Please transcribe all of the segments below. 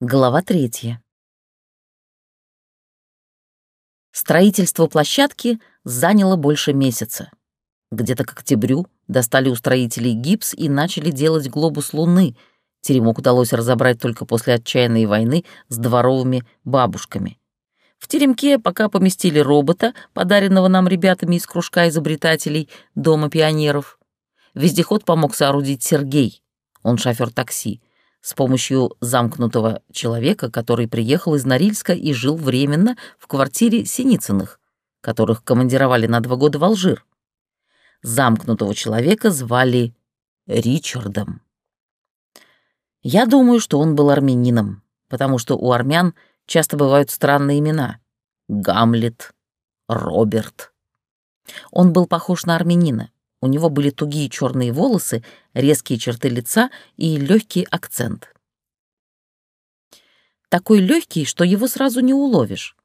Глава третья. Строительство площадки заняло больше месяца. Где-то к октябрю достали у строителей гипс и начали делать глобус Луны. Теремок удалось разобрать только после отчаянной войны с дворовыми бабушками. В теремке пока поместили робота, подаренного нам ребятами из кружка изобретателей Дома пионеров. Вездеход помог соорудить Сергей, он шофер такси с помощью замкнутого человека, который приехал из Норильска и жил временно в квартире Синицыных, которых командировали на два года в Алжир. Замкнутого человека звали Ричардом. Я думаю, что он был армянином, потому что у армян часто бывают странные имена. Гамлет, Роберт. Он был похож на армянина. У него были тугие черные волосы, резкие черты лица и легкий акцент. Такой легкий, что его сразу не уловишь.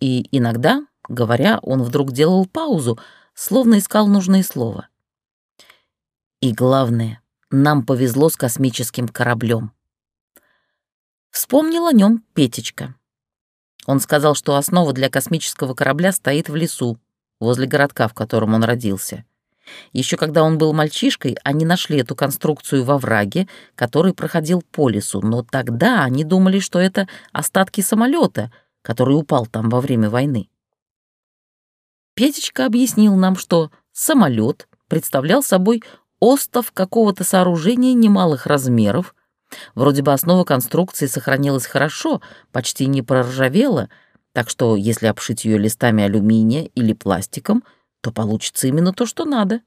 И иногда, говоря, он вдруг делал паузу, словно искал нужное слово. И главное, нам повезло с космическим кораблем. Вспомнил о нем Петечка. Он сказал, что основа для космического корабля стоит в лесу, возле городка, в котором он родился. Еще когда он был мальчишкой, они нашли эту конструкцию во враге, который проходил по лесу, но тогда они думали, что это остатки самолета, который упал там во время войны. Петечка объяснил нам, что самолет представлял собой остов какого-то сооружения немалых размеров, вроде бы основа конструкции сохранилась хорошо, почти не проржавела, так что если обшить ее листами алюминия или пластиком — то получится именно то, что надо.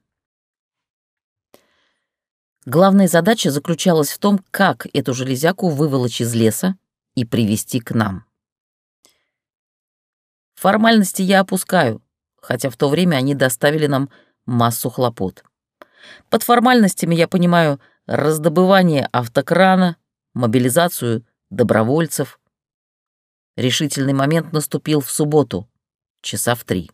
Главная задача заключалась в том, как эту железяку выволочь из леса и привести к нам. Формальности я опускаю, хотя в то время они доставили нам массу хлопот. Под формальностями я понимаю раздобывание автокрана, мобилизацию добровольцев. Решительный момент наступил в субботу, часа в три.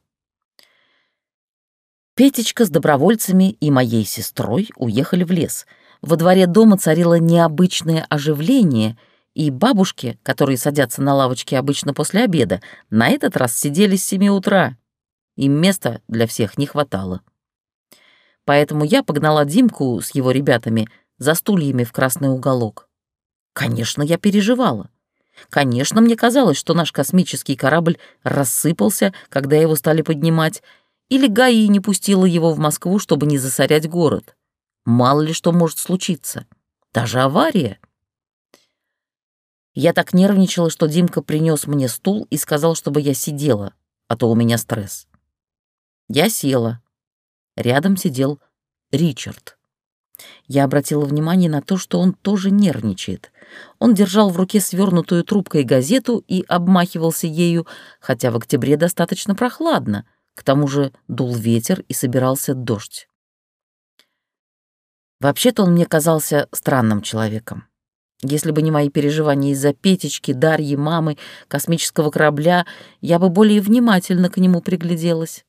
Петечка с добровольцами и моей сестрой уехали в лес. Во дворе дома царило необычное оживление, и бабушки, которые садятся на лавочке обычно после обеда, на этот раз сидели с семи утра. Им места для всех не хватало. Поэтому я погнала Димку с его ребятами за стульями в красный уголок. Конечно, я переживала. Конечно, мне казалось, что наш космический корабль рассыпался, когда его стали поднимать, или ГАИ не пустила его в Москву, чтобы не засорять город. Мало ли что может случиться. Даже авария. Я так нервничала, что Димка принес мне стул и сказал, чтобы я сидела, а то у меня стресс. Я села. Рядом сидел Ричард. Я обратила внимание на то, что он тоже нервничает. Он держал в руке свернутую трубкой газету и обмахивался ею, хотя в октябре достаточно прохладно — к тому же дул ветер и собирался дождь. Вообще-то он мне казался странным человеком. Если бы не мои переживания из-за Петечки, Дарьи, мамы, космического корабля, я бы более внимательно к нему пригляделась.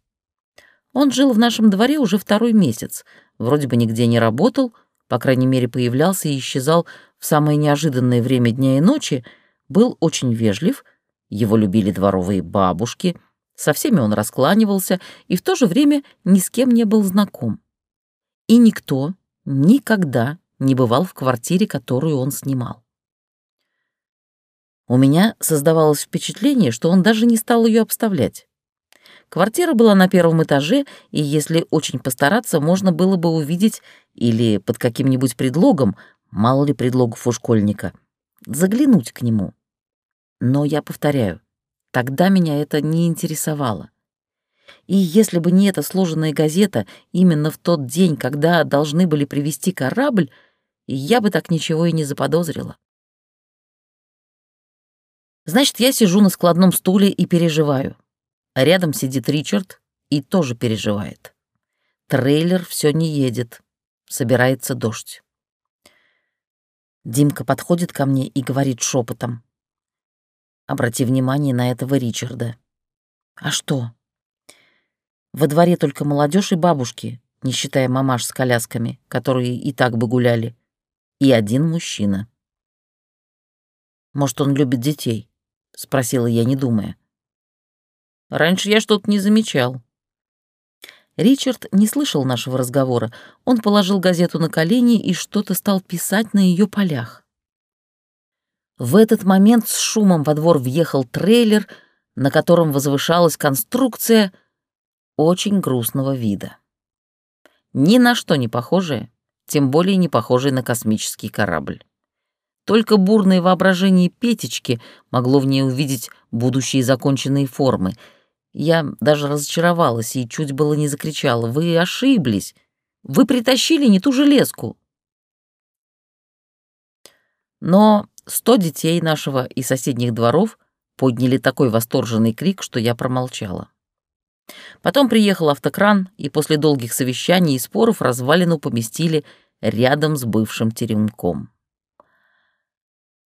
Он жил в нашем дворе уже второй месяц, вроде бы нигде не работал, по крайней мере, появлялся и исчезал в самое неожиданное время дня и ночи, был очень вежлив, его любили дворовые бабушки — со всеми он раскланивался и в то же время ни с кем не был знаком. И никто никогда не бывал в квартире, которую он снимал. У меня создавалось впечатление, что он даже не стал ее обставлять. Квартира была на первом этаже, и если очень постараться, можно было бы увидеть или под каким-нибудь предлогом, мало ли предлогов у школьника, заглянуть к нему. Но я повторяю, Тогда меня это не интересовало. И если бы не эта сложенная газета именно в тот день, когда должны были привезти корабль, я бы так ничего и не заподозрила. Значит, я сижу на складном стуле и переживаю. А рядом сидит Ричард и тоже переживает. Трейлер все не едет. Собирается дождь. Димка подходит ко мне и говорит шепотом. Обрати внимание на этого Ричарда. А что? Во дворе только молодежь и бабушки, не считая мамаш с колясками, которые и так бы гуляли, и один мужчина. Может, он любит детей?» — спросила я, не думая. «Раньше я что-то не замечал». Ричард не слышал нашего разговора. Он положил газету на колени и что-то стал писать на ее полях. В этот момент с шумом во двор въехал трейлер, на котором возвышалась конструкция очень грустного вида. Ни на что не похожая, тем более не похожая на космический корабль. Только бурное воображение Петечки могло в ней увидеть будущие законченные формы. Я даже разочаровалась и чуть было не закричала. «Вы ошиблись! Вы притащили не ту железку!» Но сто детей нашего и соседних дворов подняли такой восторженный крик, что я промолчала. Потом приехал автокран, и после долгих совещаний и споров развалину поместили рядом с бывшим теремком.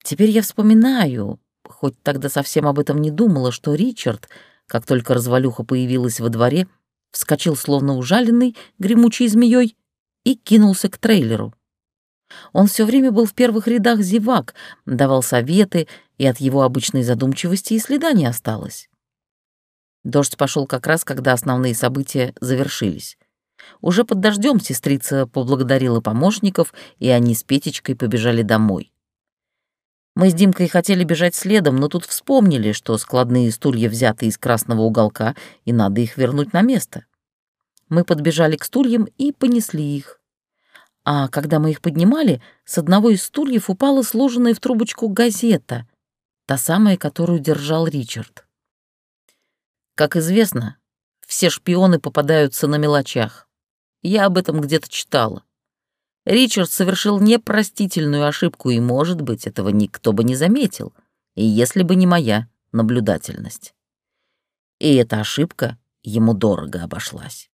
Теперь я вспоминаю, хоть тогда совсем об этом не думала, что Ричард, как только развалюха появилась во дворе, вскочил словно ужаленный гремучей змеей и кинулся к трейлеру. Он все время был в первых рядах зевак, давал советы, и от его обычной задумчивости и следа не осталось. Дождь пошел как раз, когда основные события завершились. Уже под дождем сестрица поблагодарила помощников, и они с Петечкой побежали домой. Мы с Димкой хотели бежать следом, но тут вспомнили, что складные стулья взяты из красного уголка, и надо их вернуть на место. Мы подбежали к стульям и понесли их. А когда мы их поднимали, с одного из стульев упала сложенная в трубочку газета, та самая, которую держал Ричард. Как известно, все шпионы попадаются на мелочах. Я об этом где-то читала. Ричард совершил непростительную ошибку, и, может быть, этого никто бы не заметил, и если бы не моя наблюдательность. И эта ошибка ему дорого обошлась.